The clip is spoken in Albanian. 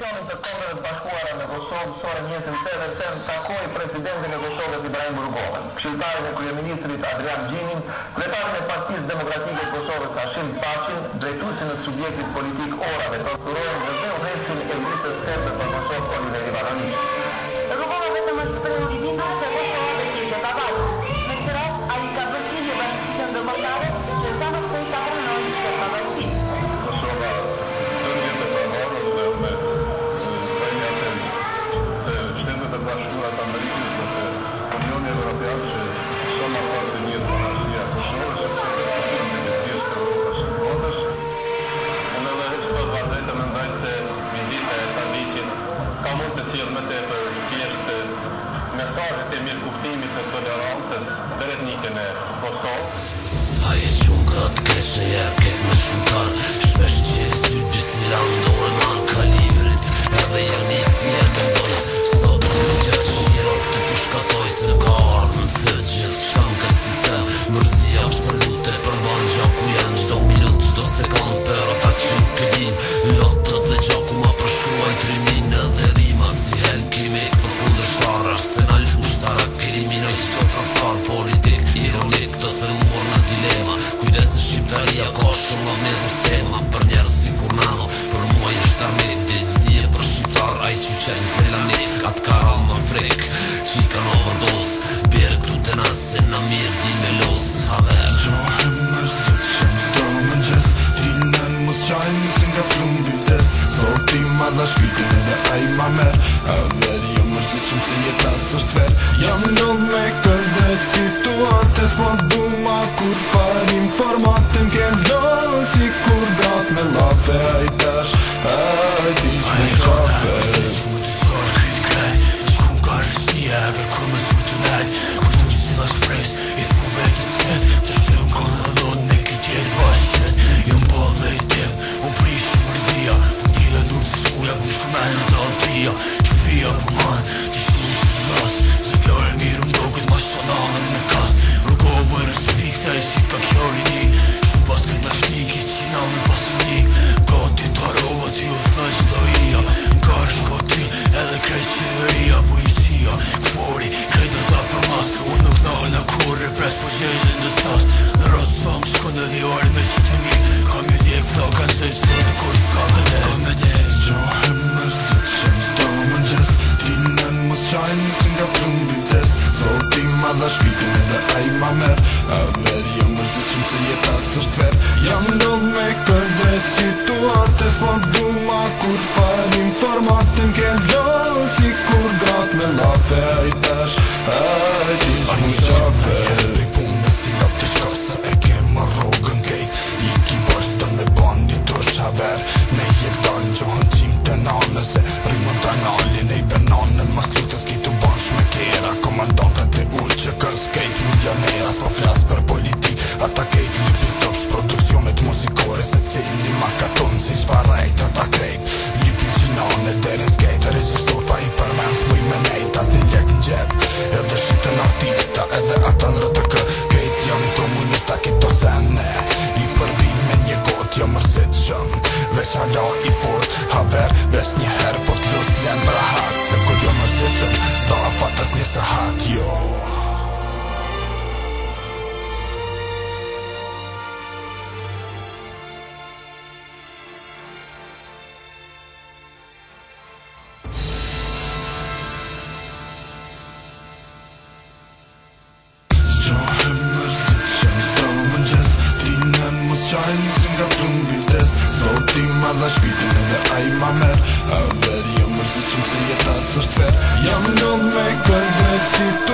Komisionin të Kombeve të Bashkuara në Kosovë, sore mjetin të edhe sen, takoj presidentin e Kosovës Ibrahim Burgovën, kshetarin e kryeministrit Adrian Gjinin, kretarin e Partisë demokratike Kosovës Ashim Pachin, drejtusin e subjektit politik orave të dhe dhe e lukët të të të të të të të të të të të të të të të të Marco. A jetë që unë këtë kesh në jep, këtë me shumë tarë frik Qi ka në overdos Bjerë këtu të nasë Në mirë ti me los Haver Zohem më sët shëm Sdo më gjës Ti në mos qaj Nësë nga plumë bites Zoti ma dha shpiti Dhe aj ma mer Haver jo më që shëm Si e tas është ver Jam lodh me dhe situatës Ma buma kur farim Formatën Të më kjellë Si kur me lafe Aj jave Kur më sërë të naj Kur të njësë vë shpres I thuve të sket Të shtë në konë dhe dhonë Në këtë jetë bashkët Jumë jo po dhe i tem Unë prishë më rëzia Të tjilë në rëzë uja Kur shumë me në të altia Që fia për po manë Të shumë së të vras Se fjore mirë më doket Ma shonanën me kast Rukovë e rësë pikë Tha i si ka kjo rini Shumë këtë në shnik në në pasuni Ti u thë po që Në kërë shkotil Edhe krej që dhe ria Po fjalla Këpori, krejtë të për mas Unë nuk në në kurë Pres po gjezhe në sas Në rëtë song, shko në dhjuarë me që të mi Kam ju djekë vlo, kanë se së në kur s'ka me dhe S'ka me dhe Jo hëmër, së të shëmë s'ta më në gjes Ti në më s'qajnë, së nga prumë vites Zoti ma dha shpiku me dhe aj A ver, jo mër, së qëmë se jetas është ver Jam ndodh me kërde situate du ma kur Dhe a i tash, a e gjinës mu s'avër A një gjërë me jërë e më rogën kejtë ki bërë një dusha verë Me jek s'dalë në qohën qimë të nanë Nëse rrimën të nalë Nësë nga për në vitës Sot tima dha shpitin Në dhe ajma merë A beri a mërës Nësë nësën i e tasën Jam në me kërë dhe situ